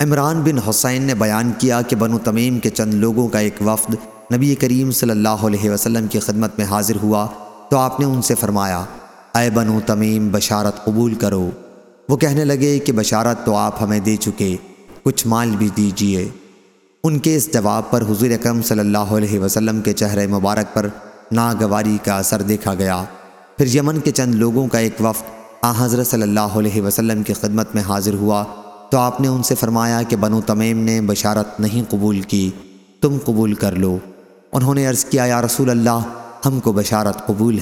عمران بن حسین نے بیان کیا کہ بنو تمیم کے چند لوگوں کا ایک وفد نبی کریم صلی اللہ علیہ وسلم کی خدمت میں حاضر ہوا تو آپ نے ان سے فرمایا، اے بنو تمیم، بشارت قبول کرو۔ وہ کہنے لگے کہ بشارت تو آپ ہمیں دے چکے، کچھ مال بھی دیجیے۔ ان کے اس جواب پر حضور اکرم صلی اللہ علیہ وسلم کے چہرے مبارک پر ناگواری کا اثر دیکھا گیا۔ پھر یمن کے چند لوگوں کا ایک وفد آ حضرت صلی اللہ علیہ وسلم کی خدمت میں حاضر ہوا تو آپ نے ان سے فرمایا کہ بنو تمیم نے بشارت نہیں قبول کی، تم قبول کر لو۔ انہوں نے عرض کیا، یا رسول اللہ، ہم کو بشارت قبول